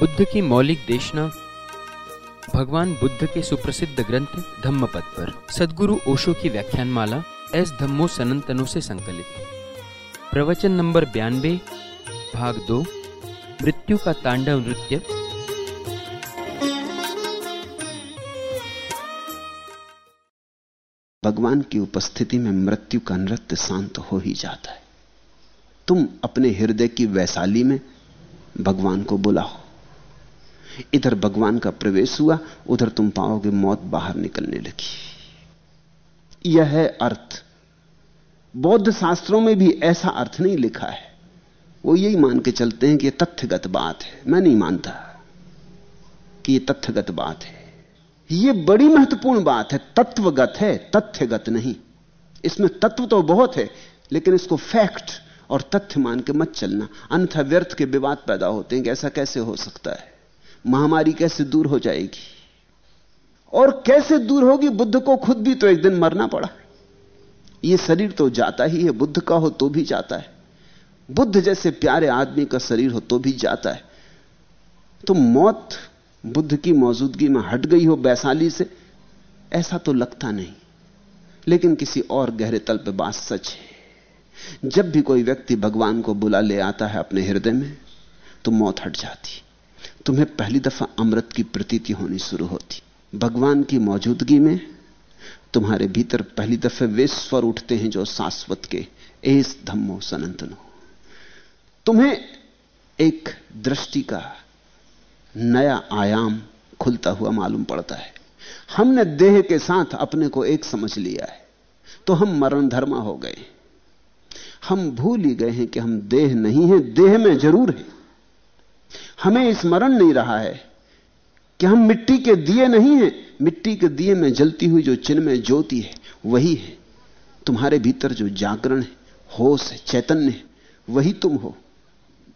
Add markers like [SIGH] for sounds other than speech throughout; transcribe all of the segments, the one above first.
बुद्ध की मौलिक देशना, भगवान बुद्ध के सुप्रसिद्ध ग्रंथ धम्मपद पर। सदगुरु ओशो की व्याख्यान माला एस धम्मो सनंतनों से संकलित। प्रवचन नंबर बयानबे भाग दो, मृत्यु का तांडव नृत्य। भगवान की उपस्थिति में मृत्यु का नृत्य शांत हो ही जाता है। तुम अपने हृदय की वैशाली में भगवान को बुलाओ। इधर भगवान का प्रवेश हुआ, उधर तुम पाओगे मौत बाहर निकलने लगी। यह है अर्थ। बौद्ध शास्त्रों में भी ऐसा अर्थ नहीं लिखा है। वो यही मान के चलते हैं कि यह तथ्यगत बात है। मैं नहीं मानता कि यह तथ्यगत बात है। यह बड़ी महत्वपूर्ण बात है। तत्वगत है, तथ्यगत नहीं। इसमें तत्व तो बहुत है, लेकिन इसको फैक्ट और तथ्य मान के मत चलना। अन्यथा व्यर्थ के विवाद पैदा होते हैं कि ऐसा कैसे हो सकता है? महामारी कैसे दूर हो जाएगी? और कैसे दूर होगी? बुद्ध को खुद भी तो एक दिन मरना पड़ा। यह शरीर तो जाता ही है, बुद्ध का हो तो भी जाता है। बुद्ध जैसे प्यारे आदमी का शरीर हो तो भी जाता है। तो मौत बुद्ध की मौजूदगी में हट गई हो वैशाली से, ऐसा तो लगता नहीं। लेकिन किसी और गहरे तल पर बात सच है। जब भी कोई व्यक्ति भगवान को बुला ले आता है अपने हृदय में तो मौत हट जाती। तुम्हें पहली दफ़ा अमृत की प्रतीति होनी शुरू होती। भगवान की मौजूदगी में तुम्हारे भीतर पहली दफे वे स्वर उठते हैं जो शाश्वत के एस धम्मो सनंतनो। तुम्हें एक दृष्टि का नया आयाम खुलता हुआ मालूम पड़ता है। हमने देह के साथ अपने को एक समझ लिया है तो हम मरण धर्मा हो गए। हम भूल ही गए हैं कि हम देह नहीं हैं, देह में ज़रूर है। हमें स्मरण नहीं रहा है कि हम मिट्टी के दिए नहीं हैं। मिट्टी के दिए में जलती हुई जो चिन्ह में ज्योति है, वही है। तुम्हारे भीतर जो जागरण है, होश है, चैतन्य है, वही तुम हो।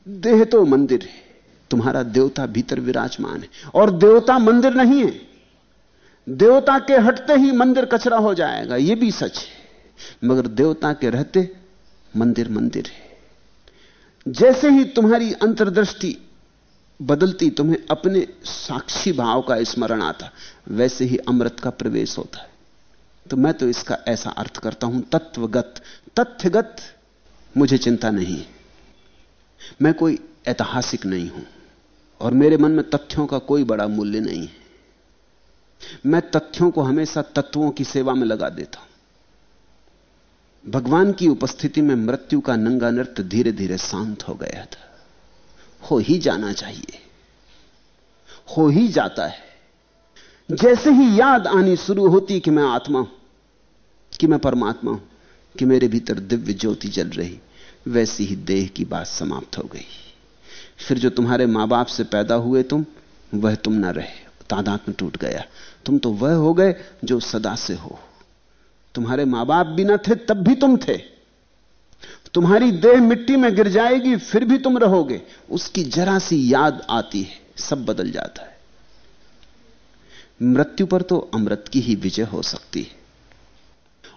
देह तो मंदिर है। तुम्हारा देवता भीतर विराजमान है। और देवता मंदिर नहीं है। देवता के हटते ही मंदिर कचरा हो जाएगा यह भी सच है। मगर देवता के रहते मंदिर मंदिर है। जैसे ही तुम्हारी अंतर्दृष्टि बदलती, तुम्हें अपने साक्षी भाव का स्मरण आता, वैसे ही अमृत का प्रवेश होता है। तो मैं तो इसका ऐसा अर्थ करता हूँ, तत्वगत। तथ्यगत मुझे चिंता नहीं मैं कोई ऐतिहासिक नहीं हूँ, और मेरे मन में तथ्यों का कोई बड़ा मूल्य नहीं है। मैं तथ्यों को हमेशा तत्वों की सेवा में लगा देता हूँ। भगवान की उपस्थिति में मृत्यु का नंगा नृत्य धीरे धीरे शांत हो गया था। हो ही जाना चाहिए। हो ही जाता है। जैसे ही याद आनी शुरू होती कि मैं आत्मा हूँ, कि मैं परमात्मा हूँ, कि मेरे भीतर दिव्य ज्योति जल रही, वैसी ही देह की बात समाप्त हो गई। फिर जो तुम्हारे माँ बाप से पैदा हुए तुम, वह तुम ना रहे। तादाद में टूट गया। तुम तो वह हो गए जो सदा से हो। तुम्हारे माँ बाप भी ना थे, तब भी तुम थे। तुम्हारी देह मिट्टी में गिर जाएगी, फिर भी तुम रहोगे। उसकी जरा सी याद आती है, सब बदल जाता है। मृत्यु पर तो अमृत की ही विजय हो सकती है।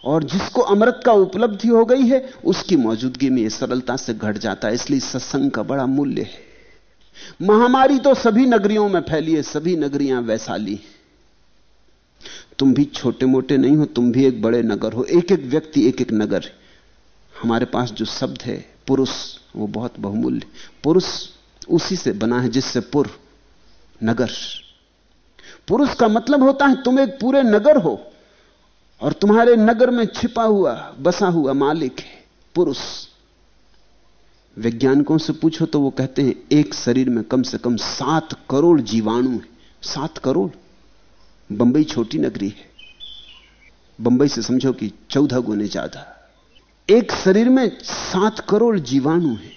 और जिसको अमृत का उपलब्धि हो गई है, उसकी मौजूदगी में सरलता से घट जाता है, इसलिए सत्संग का बड़ा मूल्य है। महामारी तो सभी नगरियों में फैली है, सभी नगरियाँ वैशाली तुम भी छोटे मोटे नहीं हो, तुम भी एक बड़े नगर हो एक एक व्यक्ति एक एक नगर है। हमारे पास जो शब्द है, पुरुष, वो बहुत बहुमूल्य। पुरुष उसी से बना है जिससे पुर, नगर। पुरुष का मतलब होता है तुम एक पूरे नगर हो और तुम्हारे नगर में छिपा हुआ, बसा हुआ मालिक है, पुरुष। वैज्ञानिकों से पूछो तो वो कहते हैं, एक शरीर में कम से कम सात करोड़ जीवाणु है। सात करोड़? बंबई छोटी नगरी है। बंबई से समझो कि चौदह गुने ज़्यादा। एक शरीर में सात करोड़ जीवाणु हैं।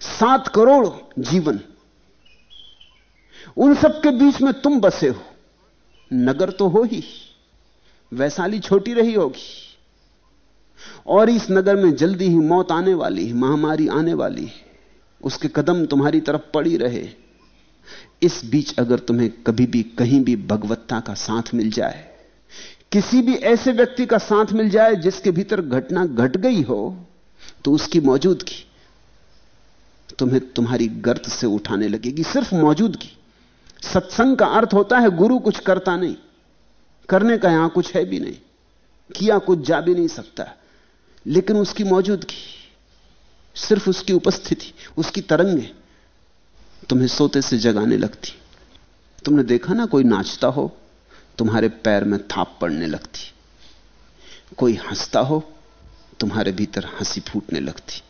सात करोड़ जीवन। उन सब के बीच में तुम बसे हो। नगर तो हो ही। वैशाली छोटी रही होगी। और इस नगर में जल्दी ही मौत आने वाली है, महामारी आने वाली है। उसके कदम तुम्हारी तरफ़ पड़ी रहे। इस बीच अगर तुम्हें कभी भी, कहीं भी भगवत्ता का साथ मिल जाए किसी भी ऐसे व्यक्ति का साथ मिल जाए जिसके भीतर घटना घट गई हो तो उसकी मौजूदगी तुम्हें तुम्हारी गर्त से उठाने लगेगी, सिर्फ़ मौजूदगी। सत्संग का अर्थ होता है गुरु कुछ करता नहीं, करने का यहाँ कुछ है भी नहीं, किया कुछ जा भी नहीं सकता, लेकिन उसकी मौजूदगी, सिर्फ़ उसकी उपस्थिति, उसकी तरंगें तुम्हें सोते से जगाने लगती। तुमने देखा ना कोई नाचता हो? तुम्हारे पैर में थाप पड़ने लगती। कोई हंसता हो, तुम्हारे भीतर हँसी फूटने लगती।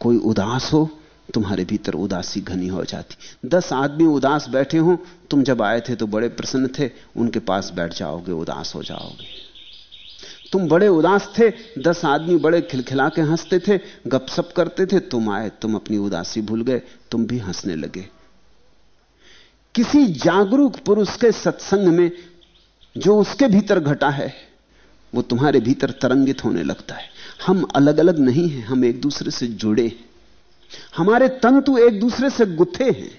कोई उदास हो, तुम्हारे भीतर उदासी घनी हो जाती। दस आदमी उदास बैठे हो, तुम जब आए थे तो बड़े प्रसन्न थे, उनके पास बैठ जाओगे, उदास हो जाओगे। तुम बड़े उदास थे, दस आदमी बड़े खिलखिला के हँसते थे गपसप करते थे, तुम आए, तुम अपनी उदासी भूल गए, तुम भी हंसने लगे। किसी जागरूक पुरुष के सत्संग में जो उसके भीतर घटा है, वो तुम्हारे भीतर तरंगित होने लगता है। हम अलग अलग नहीं हैं, हम एक दूसरे से जुड़े हैं। हमारे तंतु एक दूसरे से गुथे हैं।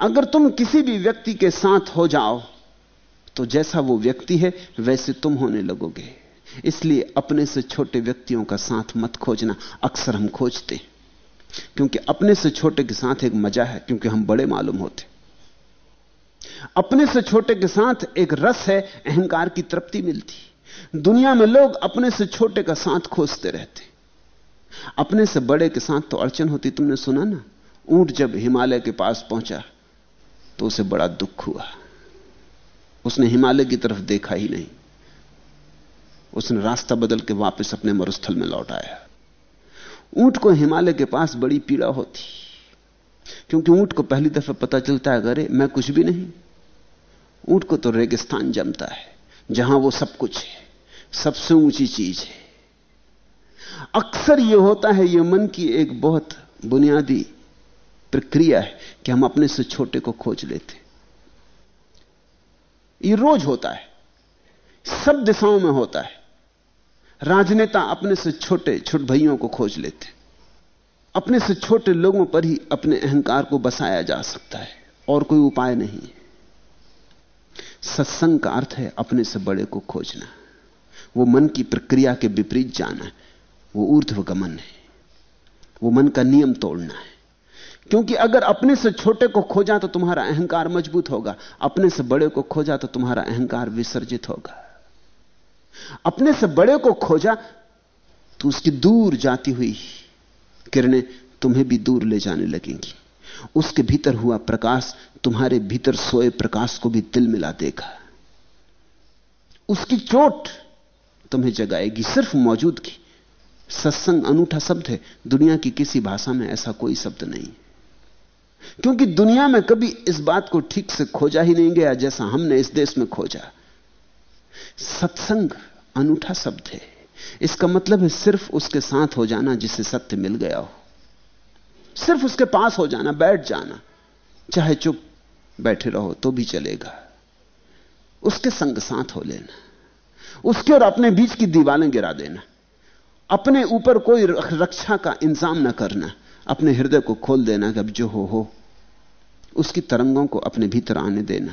अगर तुम किसी भी व्यक्ति के साथ हो जाओ तो जैसा वो व्यक्ति है, वैसे तुम होने लगोगे। इसलिए अपने से छोटे व्यक्तियों का साथ मत खोजना अक्सर हम खोजते क्योंकि अपने से छोटे के साथ एक मज़ा है, क्योंकि हम बड़े मालूम होते अपने से छोटे के साथ एक रस है, अहंकार की तृप्ति मिलती। दुनिया में लोग अपने से छोटे का साथ खोजते रहते। अपने से बड़े के साथ तो अड़चन होती, तुमने सुना ना? ऊँट जब हिमालय के पास पहुँचा तो उसे बड़ा दुख हुआ। उसने हिमालय की तरफ़ देखा ही नहीं। उसने रास्ता बदल के वापस अपने मरुस्थल में लौट आया। ऊँट को हिमालय के पास बड़ी पीड़ा होती। क्योंकि ऊँट को पहली दफ़ा पता चलता है, अरे, मैं कुछ भी नहीं। ऊँट को तो रेगिस्तान जमता है, जहाँ वो सब कुछ है, सबसे ऊँची चीज़ है। अक्सर यह होता है यह मन की एक बहुत बुनियादी प्रक्रिया है कि हम अपने से छोटे को खोज लेते यह रोज होता है, सब दिशाओं में होता है। राजनेता अपने से छोटे छोटे भाइयों को खोज लेते अपने से छोटे लोगों पर ही अपने अहंकार को बसाया जा सकता है, और कोई उपाय नहीं। सत्संग का अर्थ है अपने से बड़े को खोजना। वो मन की प्रक्रिया के विपरीत जाना है। वो ऊर्ध्व गमन है। वो मन का नियम तोड़ना है। क्योंकि अगर अपने से छोटे को खोजा तो तुम्हारा अहंकार मज़बूत होगा। अपने से बड़े को खोजा तो तुम्हारा अहंकार विसर्जित होगा। अपने से बड़े को खोजा तो उसकी दूर जाती हुई किरणें तुम्हें भी दूर ले जाने लगेंगी। उसके भीतर हुआ प्रकाश तुम्हारे भीतर सोए प्रकाश को भी तिल मिला देगा। उसकी चोट तुम्हें जगाएगी, सिर्फ़ मौजूदगी। सत्संग अनूठा शब्द है, दुनिया की किसी भाषा में ऐसा कोई शब्द नहीं। क्योंकि दुनिया में कभी इस बात को ठीक से खोजा ही नहीं गया जैसा हमने इस देश में खोजा। सत्संग अनूठा शब्द है। इसका मतलब है सिर्फ़ उसके साथ हो जाना जिसे सत्य मिल गया हो। सिर्फ़ उसके पास हो जाना, बैठ जाना। चाहे चुप बैठे रहो तो भी चलेगा। उसके संग साथ हो लेना। उसके और अपने बीच की दीवारें गिरा देना। अपने ऊपर कोई रक्षा का इंतज़ाम ना करना। अपने हृदय को खोल देना कि अब जो हो हो। उसकी तरंगों को अपने भीतर आने देना।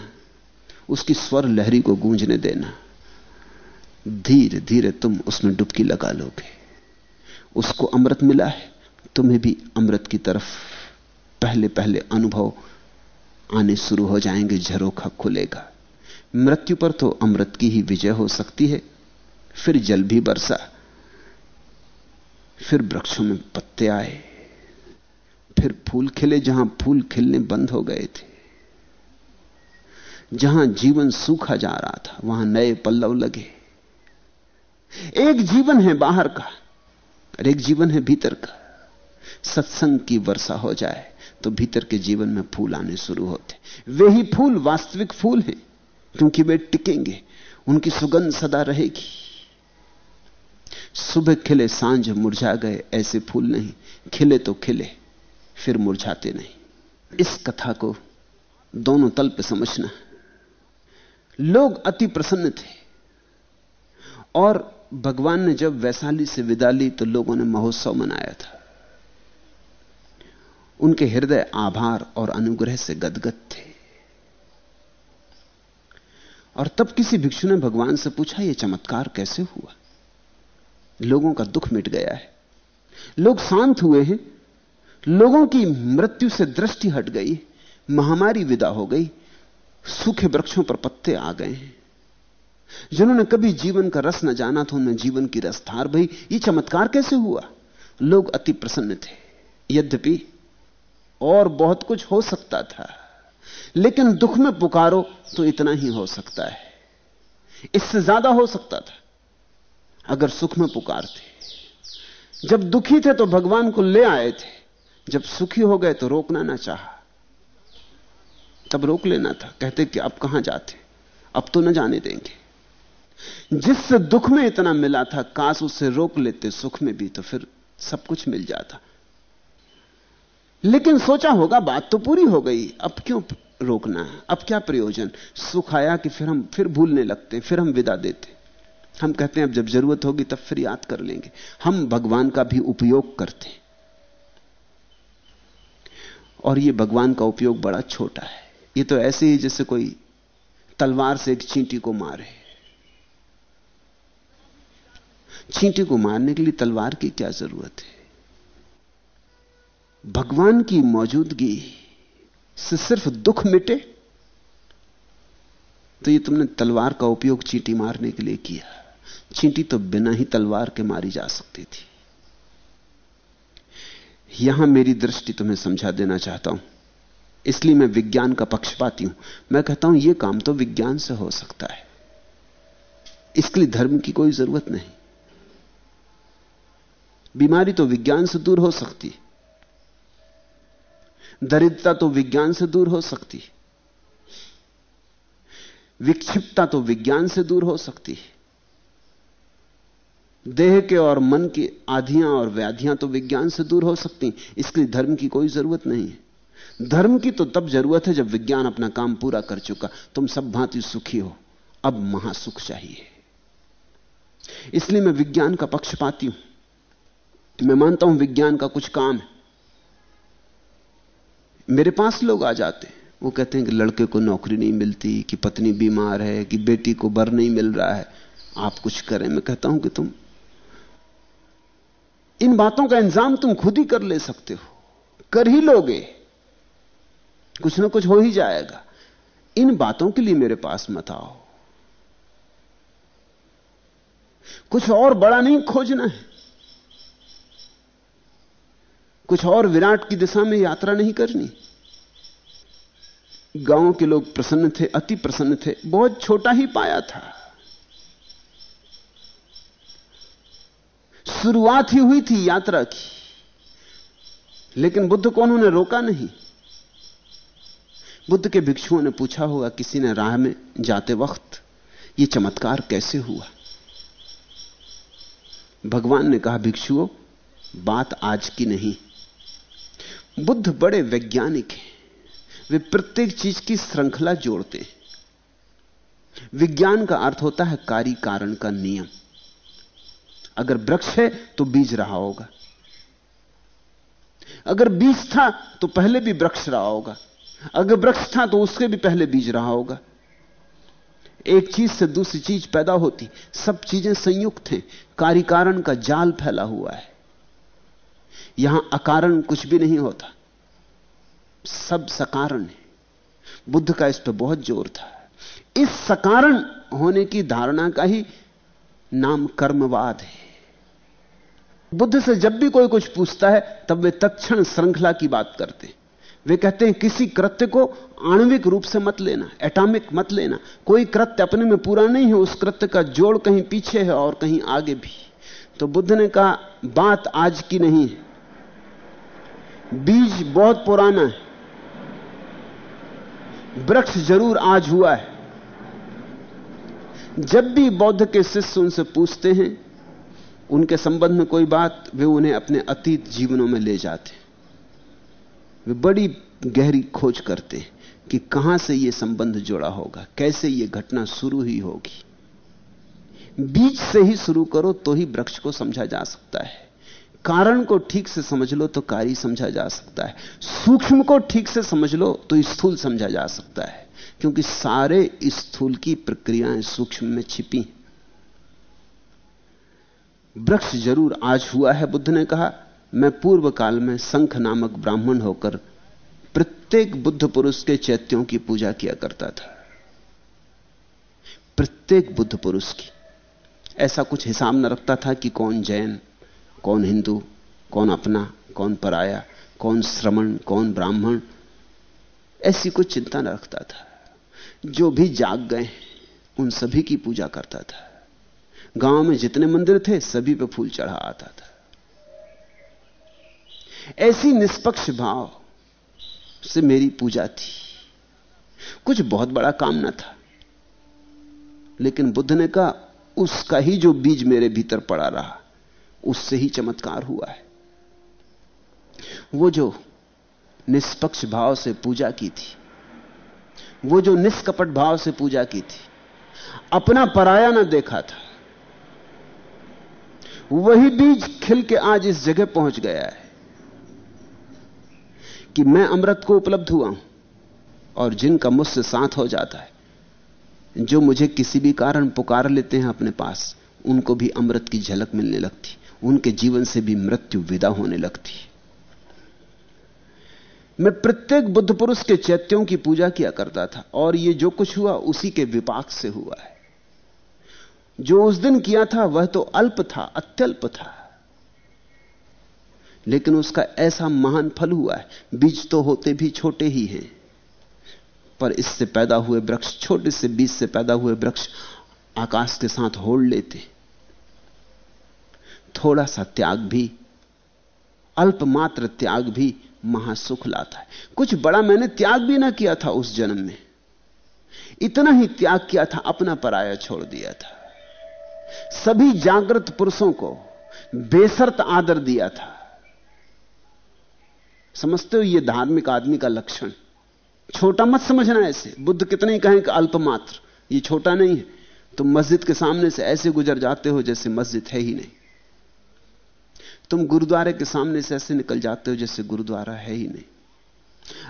उसकी स्वर लहरी को गूंजने देना। धीरे धीरे तुम उसमें डुबकी लगा लोगे। उसको अमृत मिला है, तुम्हें भी अमृत की तरफ़ पहले पहले अनुभव आने शुरू हो जाएँगे, झरोखा खुलेगा। मृत्यु पर तो अमृत की ही विजय हो सकती है, फिर जल भी बरसा, फिर वृक्षों में पत्ते आए, फिर फूल खिले जहाँ फूल खिलने बंद हो गए थे। जहाँ जीवन सूखा जा रहा था, वहाँ नए पल्लव लगे। एक जीवन है बाहर का, और एक जीवन है भीतर का। सत्संग की वर्षा हो जाए तो भीतर के जीवन में फूल आने शुरू होते। वे ही फूल, वास्तविक फूल हैं, क्योंकि वे टिकेंगे, उनकी सुगंध सदा रहेगी। सुबह खिले, साँझ मुरझा गए, ऐसे फूल नहीं। खिले तो खिले, फिर मुरझाते नहीं। इस कथा को दोनों तल पर समझना। लोग अति प्रसन्न थे, और भगवान ने जब वैशाली से विदा ली तो लोगों ने महोत्सव मनाया था। उनके हृदय आभार और अनुग्रह से गदगद थे। और तब किसी भिक्षु ने भगवान से पूछा यह चमत्कार कैसे हुआ? लोगों का दुख मिट गया है। लोग शांत हुए हैं। लोगों की मृत्यु से दृष्टि हट गई महामारी विदा हो गई। सूखे वृक्षों पर पत्ते आ गए हैं। जिन्होंने कभी जीवन का रस न जाना था उन्हें जीवन की रसधार, भई, ये चमत्कार कैसे हुआ? लोग अति प्रसन्न थे। यद्यपि और बहुत कुछ हो सकता था, लेकिन दुख में पुकारो तो इतना ही हो सकता है। इससे ज़्यादा हो सकता था अगर सुख में पुकारते। जब दुखी थे तो भगवान को ले आए थे। जब सुखी हो गए तो रोकना ना चाहा। तब रोक लेना था। कहते कि अब कहाँ जाते? अब तो न जाने देंगे। जिससे दुख में इतना मिला था काश उसे रोक लेते, सुख में भी तो फिर सब कुछ मिल जाता। लेकिन सोचा होगा, बात तो पूरी हो गई, अब क्यों रोकना है? अब क्या प्रयोजन? सुख आया कि फिर हम फिर भूलने लगते, फिर हम विदा देते। हम कहते हैं, अब जब ज़रूरत होगी तब फिर याद कर लेंगे। हम भगवान का भी उपयोग करते। और ये भगवान का उपयोग बड़ा छोटा है। ये तो ऐसे ही जैसे कोई तलवार से एक चींटी को मारे। चींटी को मारने के लिए तलवार की क्या ज़रूरत है? भगवान की मौजूदगी से सिर्फ़ दुख मिटे? तो ये तुमने तलवार का उपयोग चींटी मारने के लिए किया। चींटी तो बिना ही तलवार के मारी जा सकती थी। यहाँ मेरी दृष्टि तुम्हें समझा देना चाहता हूँ। इसलिए मैं विज्ञान का पक्षपाती हूँ। मैं कहता हूँ यह काम तो विज्ञान से हो सकता है। इसके लिए धर्म की कोई ज़रूरत नहीं। बीमारी तो विज्ञान से दूर हो सकती दरिद्रता तो विज्ञान से दूर हो सकती विक्षिप्तता तो विज्ञान से दूर हो सकती है। देह के और मन की आधियाँ और व्याधियाँ तो विज्ञान से दूर हो सकती इसके लिए धर्म की कोई ज़रूरत नहीं है। धर्म की तो तब ज़रूरत है जब विज्ञान अपना काम पूरा कर चुका। तुम सब भांति सुखी हो। अब महासुख चाहिए। इसलिए मैं विज्ञान का पक्ष पाती हूँ। मैं मानता हूँ विज्ञान का कुछ काम है। मेरे पास लोग आ जाते हैं। वो कहते हैं कि लड़के को नौकरी नहीं मिलती, कि पत्नी बीमार है, कि बेटी को बर नहीं मिल रहा है। आप कुछ करें, मैं कहता हूँ कि तुम इन बातों का इंतज़ाम तुम खुद ही कर ले सकते हो। कर ही लोगे। कुछ ना कुछ हो ही जाएगा। इन बातों के लिए मेरे पास मत आओ। कुछ और बड़ा नहीं खोजना है। कुछ और विराट की दिशा में यात्रा नहीं करनी। गाँव के लोग प्रसन्न थे, अति प्रसन्न थे। बहुत छोटा ही पाया था। शुरुआत ही हुई थी यात्रा की। लेकिन बुद्ध को उन्होंने रोका नहीं। बुद्ध के भिक्षुओं ने पूछा होगा, किसी ने राह में जाते वक्त यह चमत्कार कैसे हुआ? भगवान ने कहा, भिक्षुओं, बात आज की नहीं। बुद्ध बड़े वैज्ञानिक हैं। वे प्रत्येक चीज़ की श्रृंखला जोड़ते हैं। विज्ञान का अर्थ होता है कार्य कारण का नियम। अगर वृक्ष है तो बीज रहा होगा। अगर बीज था तो पहले भी वृक्ष रहा होगा। अगर वृक्ष था तो उसके भी पहले बीज रहा होगा। एक चीज़ से दूसरी चीज़ पैदा होती। सब चीज़ें संयुक्त हैं। कार्य कारण का जाल फैला हुआ है। यहाँ अकारण कुछ भी नहीं होता। सब सकारण है। बुद्ध का इस पर बहुत ज़ोर था। इस सकारण होने की धारणा का ही नाम कर्मवाद है। बुद्ध से जब भी कोई कुछ पूछता है, तब वे तत्क्षण श्रृंखला की बात करते वे कहते हैं, किसी कृत्य को आणविक रूप से मत लेना, एटॉमिक मत लेना। कोई कृत्य अपने में पूरा नहीं है, उस कृत्य का जोड़ कहीं पीछे है और कहीं आगे भी। तो बुद्ध ने कहा, बात आज की नहीं है। बीज बहुत पुराना है। वृक्ष ज़रूर आज हुआ है। जब भी बौद्ध के शिष्य उनसे पूछते हैं, उनके संबंध में कोई बात, वे उन्हें अपने अतीत जीवनों में ले जाते वे बड़ी गहरी खोज करते हैं कि कहाँ से यह संबंध जुड़ा होगा, कैसे यह घटना शुरू ही होगी। बीज से ही शुरू करो तो ही वृक्ष को समझा जा सकता है। कारण को ठीक से समझ लो तो कार्य समझा जा सकता है। सूक्ष्म को ठीक से समझ लो तो स्थूल समझा जा सकता है। क्योंकि सारे स्थूल की प्रक्रियाएँ सूक्ष्म में छिपी हैं। वृक्ष ज़रूर आज हुआ है, बुद्ध ने कहा। मैं पूर्व काल में संख नामक ब्राह्मण होकर प्रत्येक बुद्ध पुरुष के चैत्यों की पूजा किया करता था। प्रत्येक बुद्ध पुरुष की। ऐसा कुछ हिसाब न रखता था कि कौन जैन कौन हिंदू, कौन अपना, कौन पराया, कौन श्रमण, कौन ब्राह्मण, ऐसी कुछ चिंता न रखता था। जो भी जाग गए उन सभी की पूजा करता था। गाँव में जितने मंदिर थे, सभी पे फूल चढ़ा आता था। ऐसी निष्पक्ष भाव से मेरी पूजा थी। कुछ बहुत बड़ा काम न था। लेकिन बुद्ध ने कहा, उसका ही जो बीज मेरे भीतर पड़ा रहा उससे ही चमत्कार हुआ है। वो जो निष्पक्ष भाव से पूजा की थी, वो जो निष्कपट भाव से पूजा की थी, अपना पराया ना देखा था, वही बीज खिल के आज इस जगह पहुँच गया है कि मैं अमृत को उपलब्ध हुआ हूँ और जिनका मुझसे साथ हो जाता है, जो मुझे किसी भी कारण पुकार लेते हैं अपने पास, उनको भी अमृत की झलक मिलने लगती। उनके जीवन से भी मृत्यु विदा होने लगती। मैं प्रत्येक बुद्ध पुरुष के चैत्यों की पूजा किया करता था और यह जो कुछ हुआ उसी के विपाक से हुआ है। जो उस दिन किया था, वह तो अल्प था, अत्यल्प था। लेकिन उसका ऐसा महान फल हुआ है, बीज तो होते भी छोटे ही हैं। पर इससे पैदा हुए वृक्ष, छोटे से बीज से पैदा हुए वृक्ष आकाश के साथ होड़ लेते। थोड़ा सा त्याग भी, अल्पमात्र त्याग भी महासुख लाता है। कुछ बड़ा मैंने त्याग भी ना किया था उस जन्म में। इतना ही त्याग किया था, अपना पराया छोड़ दिया था। सभी जागृत पुरुषों को बेसर्त आदर दिया था। समझते हो यह धार्मिक आदमी का लक्षण? छोटा मत समझना ऐसे बुद्ध कितने ही कहें कि अल्पमात्र। ये छोटा नहीं है। तुम मस्जिद के सामने से ऐसे गुजर जाते हो जैसे मस्जिद है ही नहीं। तुम गुरुद्वारे के सामने से ऐसे निकल जाते हो जैसे गुरुद्वारा है ही नहीं।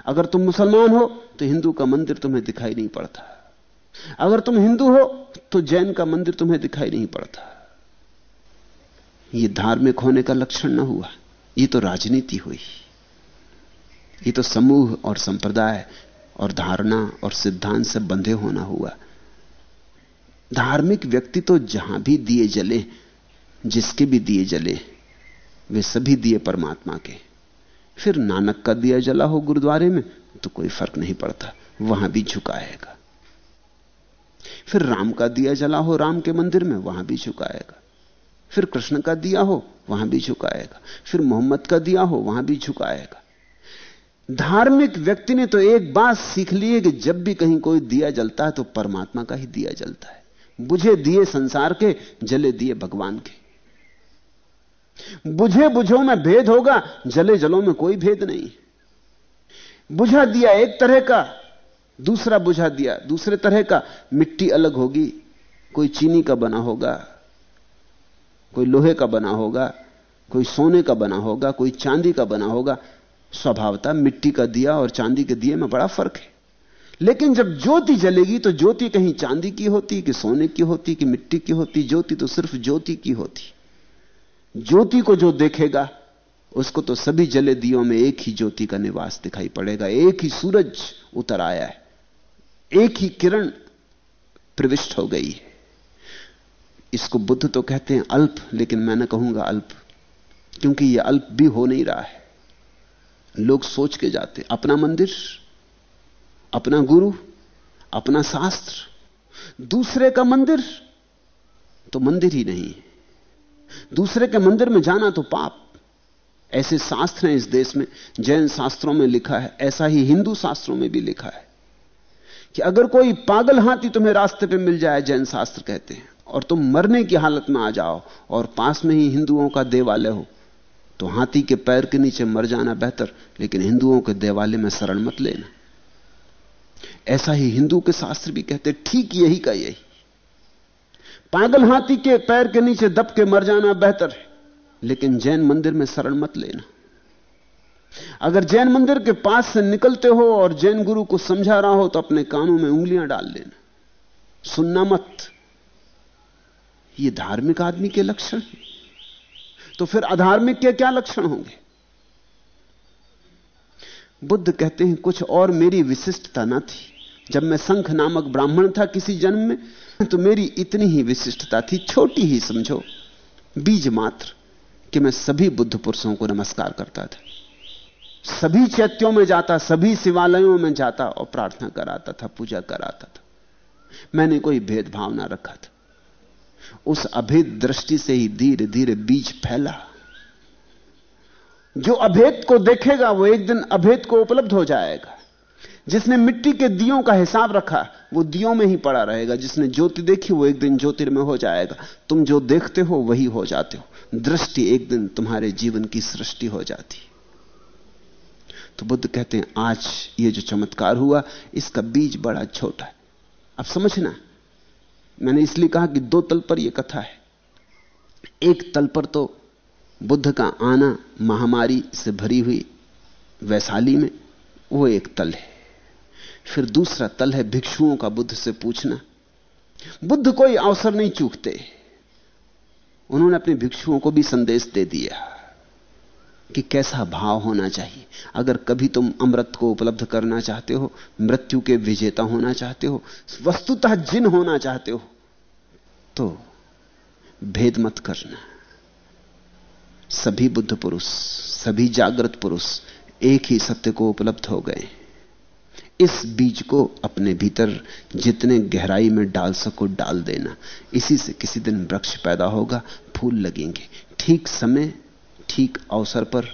अगर तुम मुसलमान हो तो हिंदू का मंदिर तुम्हें दिखाई नहीं पड़ता। अगर तुम हिंदू हो तो जैन का मंदिर तुम्हें दिखाई नहीं पड़ता। यह धार्मिक होने का लक्षण न हुआ। यह तो राजनीति हुई। ये तो समूह और संप्रदाय और धारणा और सिद्धांत से बंधे होना हुआ। धार्मिक व्यक्ति तो जहाँ भी दिए जले, जिसके भी दिए जले वे सभी दिए परमात्मा के। फिर नानक का दिया जला हो गुरुद्वारे में तो कोई फ़र्क नहीं पड़ता, वहाँ भी झुकाएगा। फिर राम का दिया जला हो राम के मंदिर में, वहाँ भी झुकाएगा। फिर कृष्ण का दिया हो, वहाँ भी झुकाएगा। फिर मोहम्मद का दिया हो, वहाँ भी झुकाएगा। धार्मिक व्यक्ति ने तो एक बात सीख ली है कि जब भी कहीं कोई दिया जलता है तो परमात्मा का ही दिया जलता है। बुझे दिए संसार के, जले दिए भगवान के। बुझे बुझो में भेद होगा, जले जलों में कोई भेद नहीं। बुझा दिया एक तरह का, दूसरा बुझा दिया दूसरे तरह का, मिट्टी अलग होगी, कोई चीनी का बना होगा, कोई लोहे का बना होगा, कोई सोने का बना होगा, कोई चांदी का बना होगा, स्वभावता मिट्टी का दिया और चांदी के दिए में बड़ा फ़र्क है। लेकिन जब ज्योति जलेगी तो ज्योति कहीं चांदी की होती, कि सोने की होती, कि मिट्टी की होती, ज्योति तो सिर्फ़ ज्योति की होती। ज्योति को जो देखेगा, उसको तो सभी जले दियों में एक ही ज्योति का निवास दिखाई पड़ेगा। एक ही सूरज उतर आया है। एक ही किरण प्रविष्ट हो गई है। इसको बुद्ध तो कहते हैं अल्प, लेकिन मैं ना कहूँगा अल्प, क्योंकि यह अल्प भी हो नहीं रहा है। लोग सोच के जाते अपना मंदिर, अपना गुरु, अपना शास्त्र, दूसरे का मंदिर तो मंदिर ही नहीं दूसरे के मंदिर में जाना तो पाप। ऐसे शास्त्र हैं इस देश में, जैन शास्त्रों में लिखा है, ऐसा ही हिंदू शास्त्रों में भी लिखा है कि अगर कोई पागल हाथी तुम्हें रास्ते पे मिल जाए, जैन शास्त्र कहते हैं, और तुम मरने की हालत में आ जाओ और पास में ही हिंदुओं का देवालय हो तो हाथी के पैर के नीचे मर जाना बेहतर, लेकिन हिंदुओं के देवालय में शरण मत लेना। ऐसा ही हिंदू के शास्त्र भी कहते ठीक यही का यही। पागल हाथी के पैर के नीचे दब के मर जाना बेहतर है। लेकिन जैन मंदिर में शरण मत लेना। अगर जैन मंदिर के पास से निकलते हो और जैन गुरु को समझा रहा हो तो अपने कानों में उंगलियाँ डाल लेना। सुनना मत। यह धार्मिक आदमी के लक्षण है। तो फिर अधार्मिक के क्या लक्षण होंगे? बुद्ध कहते हैं, कुछ और मेरी विशिष्टता ना थी। जब मैं संख नामक ब्राह्मण था किसी जन्म में [LAUGHS] तो मेरी इतनी ही विशिष्टता थी, छोटी ही समझो। बीज मात्र कि मैं सभी बुद्ध पुरुषों को नमस्कार करता था। सभी चैत्यों में जाता, सभी शिवालयों में जाता और प्रार्थना कराता था, पूजा कराता था। मैंने कोई भेदभाव ना रखा था। उस अभेद दृष्टि से ही धीरे धीरे बीज फैला। जो अभेद को देखेगा, वो एक दिन अभेद को उपलब्ध हो जाएगा। जिसने मिट्टी के दियों का हिसाब रखा, वो दियों में ही पड़ा रहेगा। जिसने ज्योति देखी, वो एक दिन ज्योतिर्मय हो जाएगा। तुम जो देखते हो, वही हो जाते हो। दृष्टि एक दिन तुम्हारे जीवन की सृष्टि हो जाती। तो बुद्ध कहते हैं, आज ये जो चमत्कार हुआ, इसका बीज बड़ा छोटा है। अब समझना, मैंने इसलिए कहा कि दो तल पर यह कथा है। एक तल पर तो बुद्ध का आना महामारी से भरी हुई वैशाली में, वो एक तल है। फिर दूसरा तल है भिक्षुओं का बुद्ध से पूछना। बुद्ध कोई अवसर नहीं चूकते। उन्होंने अपने भिक्षुओं को भी संदेश दे दिया कि कैसा भाव होना चाहिए। अगर कभी तुम अमृत को उपलब्ध करना चाहते हो, मृत्यु के विजेता होना चाहते हो, वस्तुतः जिन होना चाहते हो तो भेद मत करना। सभी बुद्ध पुरुष, सभी जागृत पुरुष एक ही सत्य को उपलब्ध हो गए। इस बीज को अपने भीतर जितने गहराई में डाल सको, डाल देना। इसी से किसी दिन वृक्ष पैदा होगा, फूल लगेंगे। ठीक समय, ठीक अवसर पर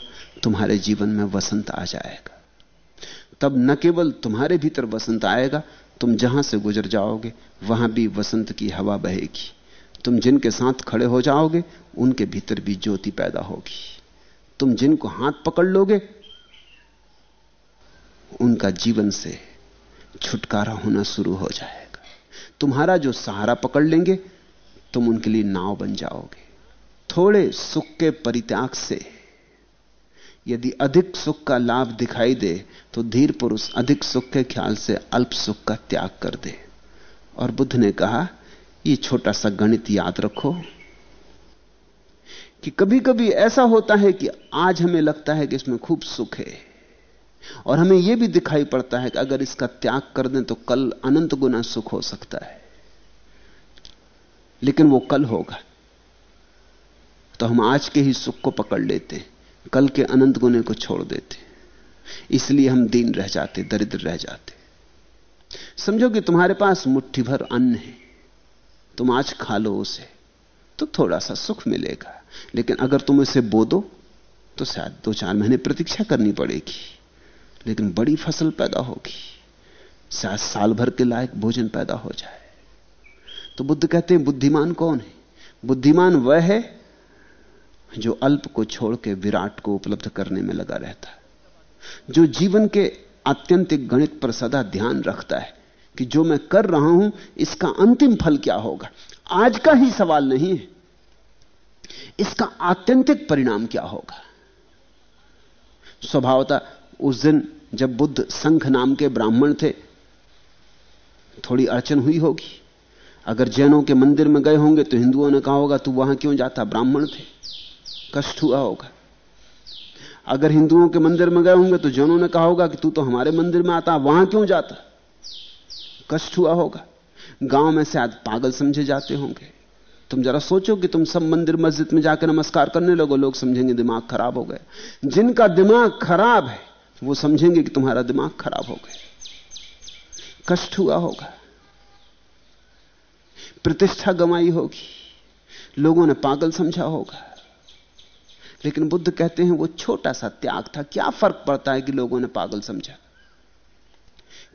तुम्हारे जीवन में वसंत आ जाएगा। तब न केवल तुम्हारे भीतर वसंत आएगा, तुम जहाँ से गुजर जाओगे, वहाँ भी वसंत की हवा बहेगी। तुम जिनके साथ खड़े हो जाओगे, उनके भीतर भी ज्योति पैदा होगी। तुम जिनको हाथ पकड़ लोगे उनका जीवन से छुटकारा होना शुरू हो जाएगा। तुम्हारा जो सहारा पकड़ लेंगे, तुम उनके लिए नाव बन जाओगे। थोड़े सुख के परित्याग से यदि अधिक सुख का लाभ दिखाई दे तो धीर पुरुष अधिक सुख के ख्याल से अल्प सुख का त्याग कर दे। और बुद्ध ने कहा यह छोटा सा गणित याद रखो कि कभी कभी ऐसा होता है कि आज हमें लगता है कि इसमें खूब सुख है। और हमें यह भी दिखाई पड़ता है कि अगर इसका त्याग कर दें तो कल अनंत गुना सुख हो सकता है। लेकिन वो कल होगा। तो हम आज के ही सुख को पकड़ लेते, कल के अनंत गुने को छोड़ देते। इसलिए हम दीन रह जाते, दरिद्र रह जाते। समझो कि तुम्हारे पास मुट्ठी भर अन्न है, तुम आज खा लो उसे तो थोड़ा सा सुख मिलेगा। लेकिन अगर तुम इसे बो दो तो शायद दो चार महीने प्रतीक्षा करनी पड़ेगी। लेकिन बड़ी फ़सल पैदा होगी। शायद साल भर के लायक भोजन पैदा हो जाए। तो बुद्ध कहते हैं, बुद्धिमान कौन है? बुद्धिमान वह है जो अल्प को छोड़ के विराट को उपलब्ध करने में लगा रहता है। जो जीवन के आत्यंतिक गणित पर सदा ध्यान रखता है कि जो मैं कर रहा हूँ, इसका अंतिम फल क्या होगा? आज का ही सवाल नहीं है। इसका आत्यंतिक परिणाम क्या होगा? स्वभावता उस दिन जब बुद्ध संघ नाम के ब्राह्मण थे, थोड़ी अड़चन हुई होगी। अगर जैनों के मंदिर में गए होंगे तो हिंदुओं ने कहा होगा, तू वहाँ क्यों जाता? ब्राह्मण थे। कष्ट हुआ होगा। अगर हिंदुओं के मंदिर में गए होंगे तो जैनों ने कहा होगा कि तू तो हमारे मंदिर में आता, वहाँ क्यों जाता? कष्ट हुआ होगा। गाँव में शायद पागल समझे जाते होंगे। तुम जरा सोचो कि तुम सब मंदिर मस्जिद में जाकर नमस्कार करने लगो, लोग समझेंगे दिमाग खराब हो गया। जिनका दिमाग खराब है वो समझेंगे कि तुम्हारा दिमाग खराब हो गया। कष्ट हुआ होगा। प्रतिष्ठा गंवाई होगी। लोगों ने पागल समझा होगा। लेकिन बुद्ध कहते हैं वो छोटा सा त्याग था। क्या फ़र्क पड़ता है कि लोगों ने पागल समझा?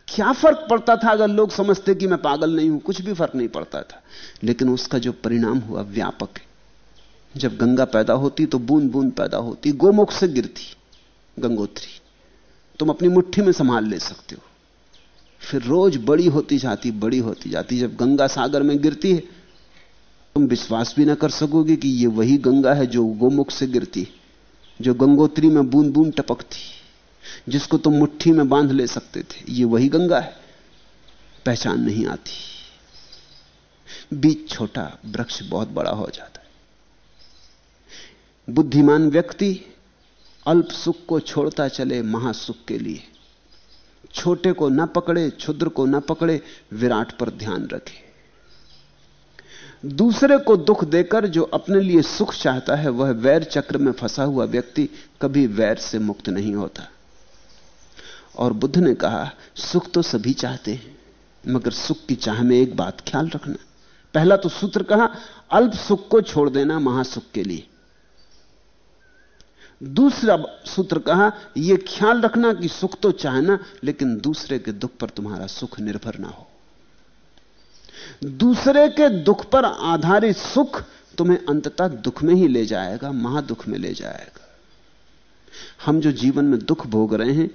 क्या फ़र्क पड़ता था अगर लोग समझते कि मैं पागल नहीं हूँ? कुछ भी फ़र्क नहीं पड़ता था। लेकिन उसका जो परिणाम हुआ, व्यापक है। जब गंगा पैदा होती तो बूंद बूंद पैदा होती, गोमुख से गिरती गंगोत्री। तुम अपनी मुट्ठी में संभाल ले सकते हो। फिर रोज बड़ी होती जाती, बड़ी होती जाती। जब गंगा सागर में गिरती है, तुम विश्वास भी ना कर सकोगे कि ये वही गंगा है जो गोमुख से गिरती जो गंगोत्री में बूंद बूंद टपकती जिसको तुम मुट्ठी में बाँध ले सकते थे। ये वही गंगा है। पहचान नहीं आती। बीज छोटा वृक्ष बहुत बड़ा हो जाता है। बुद्धिमान व्यक्ति अल्प सुख को छोड़ता चले महासुख के लिए। छोटे को न पकड़े, क्षुद्र को न पकड़े, विराट पर ध्यान रखे। दूसरे को दुख देकर जो अपने लिए सुख चाहता है, वह वैर चक्र में फंसा हुआ व्यक्ति कभी वैर से मुक्त नहीं होता। और बुद्ध ने कहा, सुख तो सभी चाहते हैं, मगर सुख की चाह में एक बात ख्याल रखना। पहला तो सूत्र कहा, अल्प सुख को छोड़ देना महासुख के लिए। दूसरा सूत्र कहा यह ख्याल रखना कि सुख तो चाहना लेकिन दूसरे के दुख पर तुम्हारा सुख निर्भर ना हो। दूसरे के दुख पर आधारित सुख तुम्हें अंततः दुख में ही ले जाएगा, महादुख में ले जाएगा। हम जो जीवन में दुख भोग रहे हैं,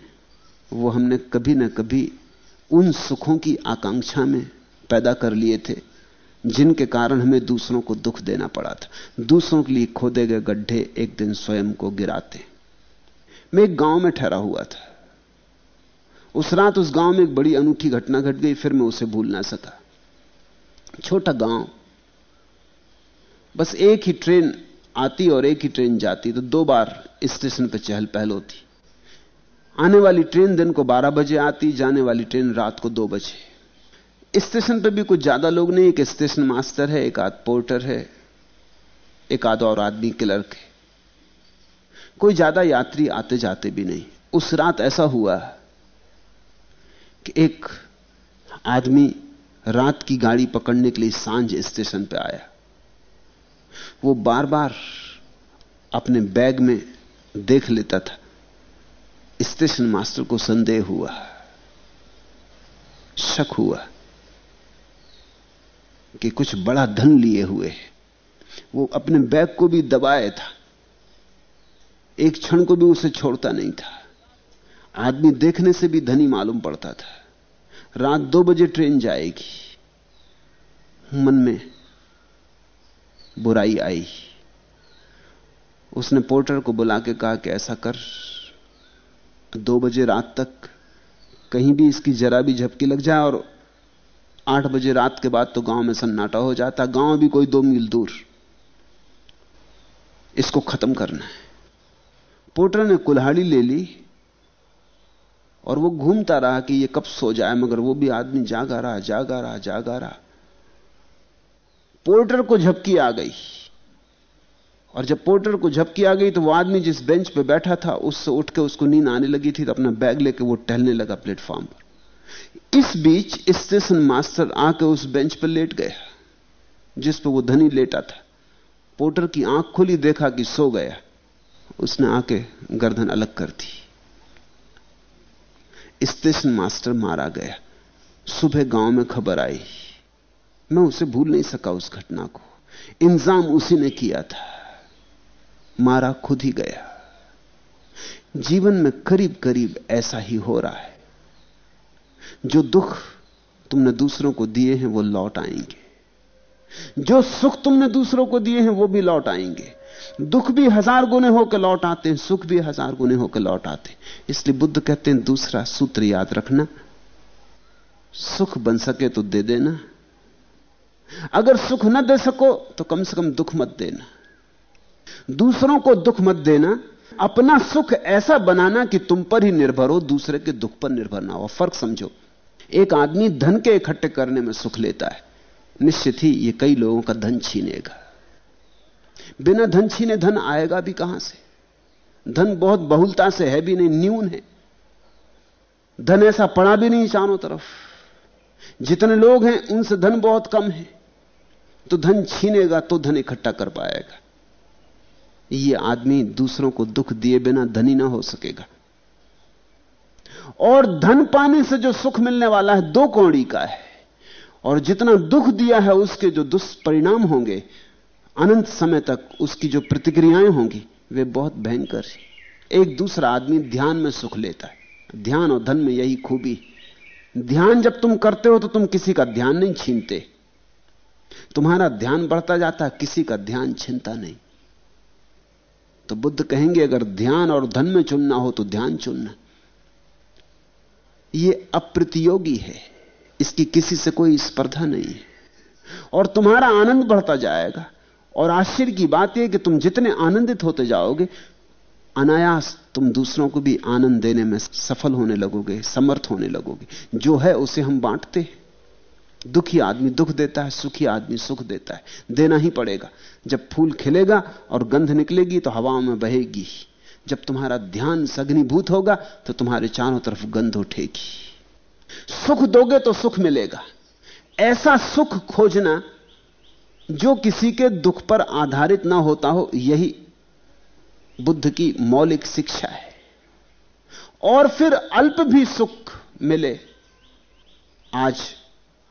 वो हमने कभी ना कभी उन सुखों की आकांक्षा में पैदा कर लिए थे। जिनके कारण हमें दूसरों को दुख देना पड़ा था। दूसरों के लिए खोदे गए गड्ढे एक दिन स्वयं को गिराते। मैं एक गाँव में ठहरा हुआ था। उस रात उस गाँव में एक बड़ी अनूठी घटना घट गई, फिर मैं उसे भूल ना सका। छोटा गाँव। बस एक ही ट्रेन आती और एक ही ट्रेन जाती तो दो बार स्टेशन पर चहल पहल होती। आने वाली ट्रेन दिन को 12 बजे आती, जाने वाली ट्रेन रात को दो बजे। स्टेशन पर भी कुछ ज़्यादा लोग नहीं, एक स्टेशन मास्टर है, एक आध पोर्टर है, एक आध और आदमी क्लर्क है। कोई ज़्यादा यात्री आते जाते भी नहीं। उस रात ऐसा हुआ कि एक आदमी रात की गाड़ी पकड़ने के लिए साँझ स्टेशन पर आया। वो बार बार अपने बैग में देख लेता था। स्टेशन मास्टर को संदेह हुआ, शक हुआ। कि कुछ बड़ा धन लिए हुए है। वो अपने बैग को भी दबाए था। एक क्षण को भी उसे छोड़ता नहीं था। आदमी देखने से भी धनी मालूम पड़ता था। रात दो बजे ट्रेन जाएगी। मन में बुराई आई। उसने पोर्टर को बुला के कहा कि ऐसा कर, दो बजे रात तक कहीं भी इसकी जरा भी झपकी लग जाए और आठ बजे रात के बाद तो गाँव में सन्नाटा हो जाता, गाँव भी कोई दो मील दूर। इसको खत्म करना है। पोटर ने कुल्हाड़ी ले ली और वो घूमता रहा कि ये कब सो जाए, मगर वो भी आदमी जागा रहा जागा रहा जागा रहा। पोर्टर को झपकी आ गई। और जब पोर्टर को झपकी आ गई तो वो आदमी जिस बेंच पे बैठा था, उससे उठ के उसको नींद आने लगी थी तो अपना बैग लेके वो टहलने लगा प्लेटफॉर्म पर। इस बीच स्टेशन मास्टर आके उस बेंच पर लेट गया, जिस पर वो धनी लेटा था। पोर्टर की आँख खुली देखा कि सो गया। उसने आके गर्दन अलग कर दी। स्टेशन मास्टर मारा गया। सुबह गाँव में खबर आई। मैं उसे भूल नहीं सका उस घटना को। इंजाम उसी ने किया था। मारा खुद ही गया। जीवन में करीब करीब ऐसा ही हो रहा है। जो दुख तुमने दूसरों को दिए हैं, वो लौट आएँगे। जो सुख तुमने दूसरों को दिए हैं, वो भी लौट आएँगे। दुख भी हज़ार गुने होकर लौट आते हैं, सुख भी हज़ार गुने होकर लौट आते इसलिए बुद्ध कहते हैं, दूसरा सूत्र याद रखना। सुख बन सके तो दे देना। अगर सुख न दे सको तो कम से कम दुख मत देना। दूसरों को दुख मत देना। अपना सुख ऐसा बनाना कि तुम पर ही निर्भर हो, दूसरे के दुख पर निर्भर ना हो। फ़र्क समझो। एक आदमी धन के इकट्ठे करने में सुख लेता है। निश्चित ही ये कई लोगों का धन छीनेगा। बिना धन छीने धन आएगा भी कहाँ से? धन बहुत बहुलता से है भी नहीं, न्यून है। धन ऐसा पड़ा भी नहीं चारों तरफ़। जितने लोग हैं, उनसे धन बहुत कम है। तो धन छीनेगा तो धन इकट्ठा कर पाएगा। ये आदमी दूसरों को दुख दिए बिना धनी ना हो सकेगा। और धन पाने से जो सुख मिलने वाला है, दो कौड़ी का है। और जितना दुख दिया है, उसके जो दुष्परिणाम होंगे, अनंत समय तक उसकी जो प्रतिक्रियाएँ होंगी, वे बहुत भयंकर है। एक दूसरा आदमी ध्यान में सुख लेता है। ध्यान और धन में यही खूबी ध्यान जब तुम करते हो तो तुम किसी का ध्यान नहीं छीनते। तुम्हारा ध्यान बढ़ता जाता है, किसी का ध्यान छीनता नहीं। तो बुद्ध कहेंगे, अगर ध्यान और धन में चुनना हो तो ध्यान चुनना। यह अप्रतियोगी है। इसकी किसी से कोई स्पर्धा नहीं है। और तुम्हारा आनंद बढ़ता जाएगा। और आश्चर्य की बात यह कि तुम जितने आनंदित होते जाओगे, अनायास तुम दूसरों को भी आनंद देने में सफल होने लगोगे, समर्थ होने लगोगे। जो है उसे हम बांटते हैं। दुखी आदमी दुख देता है, सुखी आदमी सुख देता है। देना ही पड़ेगा। जब फूल खिलेगा और गंध निकलेगी तो हवाओं में बहेगी जब तुम्हारा ध्यान सघनीभूत होगा तो तुम्हारे चारों तरफ़ गंध उठेगी। सुख दोगे तो सुख मिलेगा। ऐसा सुख खोजना जो किसी के दुख पर आधारित ना होता हो, यही बुद्ध की मौलिक शिक्षा है। और फिर अल्प भी सुख मिले। आज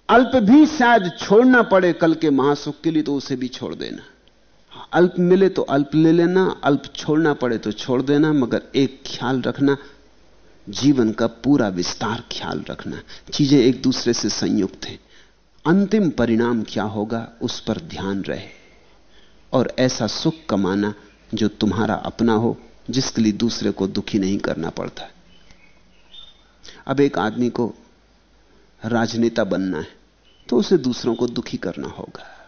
अल्प भी शायद छोड़ना पड़े कल के महासुख के लिए तो उसे भी छोड़ देना। अल्प मिले तो अल्प ले लेना, अल्प छोड़ना पड़े तो छोड़ देना, मगर एक ख्याल रखना, जीवन का पूरा विस्तार ख्याल रखना। चीज़ें एक दूसरे से संयुक्त हैं। अंतिम परिणाम क्या होगा, उस पर ध्यान रहे। और ऐसा सुख कमाना जो तुम्हारा अपना हो, जिसके लिए दूसरे को दुखी नहीं करना पड़ता। अब एक आदमी को राजनेता बनना है तो उसे दूसरों को दुखी करना होगा।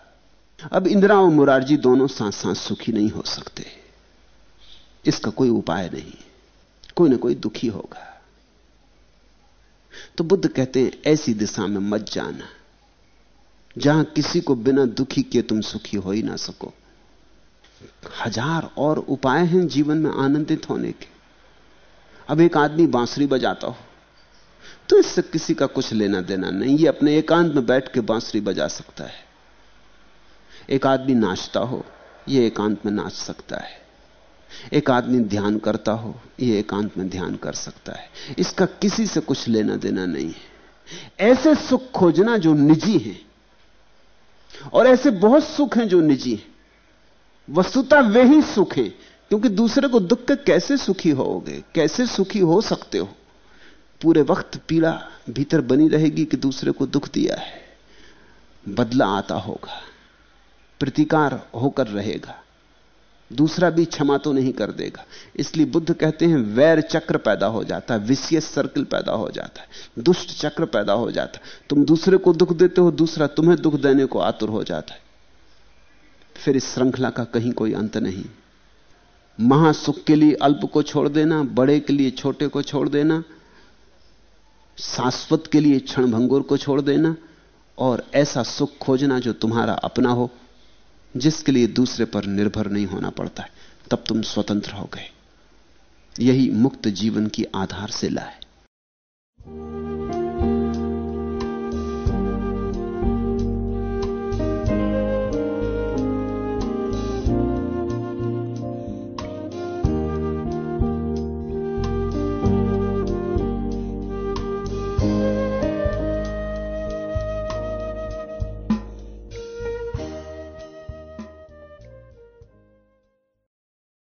अब इंदिरा और मुरारजी दोनों साथ साथ सुखी नहीं हो सकते। इसका कोई उपाय नहीं। कोई ना कोई दुखी होगा। तो बुद्ध कहते हैं, ऐसी दिशा में मत जाना। जहाँ किसी को बिना दुखी किए तुम सुखी हो ही ना सको। हज़ार और उपाय हैं जीवन में आनंदित होने के। अब एक आदमी बांसुरी बजाता हो तो इससे किसी का कुछ लेना देना नहीं। ये अपने एकांत में बैठ के बांसुरी बजा सकता है। एक आदमी नाचता हो, ये एकांत में नाच सकता है। एक आदमी ध्यान करता हो, ये एकांत में ध्यान कर सकता है। इसका किसी से कुछ लेना देना नहीं है। ऐसे सुख खोजना जो निजी है, और ऐसे बहुत सुख हैं जो निजी हैं, वस्तुता वे ही सुख हैं, क्योंकि दूसरे को दुख के कैसे सुखी होोगे, कैसे सुखी हो सकते हो? पूरे वक्त पीड़ा भीतर बनी रहेगी कि दूसरे को दुख दिया है, बदला आता होगा। प्रतिकार होकर रहेगा। दूसरा भी क्षमा तो नहीं कर देगा। इसलिए बुद्ध कहते हैं, वैर चक्र पैदा हो जाता है, विशेष सर्कल पैदा हो जाता है, दुष्ट चक्र पैदा हो जाता है। तुम दूसरे को दुख देते हो, दूसरा तुम्हें दुख देने को आतुर हो जाता है। फिर इस श्रृंखला का कहीं कोई अंत नहीं। महासुख के लिए अल्प को छोड़ देना, बड़े के लिए छोटे को छोड़ देना, शाश्वत के लिए क्षण को छोड़ देना, और ऐसा सुख खोजना जो तुम्हारा अपना हो जिसके लिए दूसरे पर निर्भर नहीं होना पड़ता है, तब तुम स्वतंत्र हो गए। यही मुक्त जीवन की आधारशिला है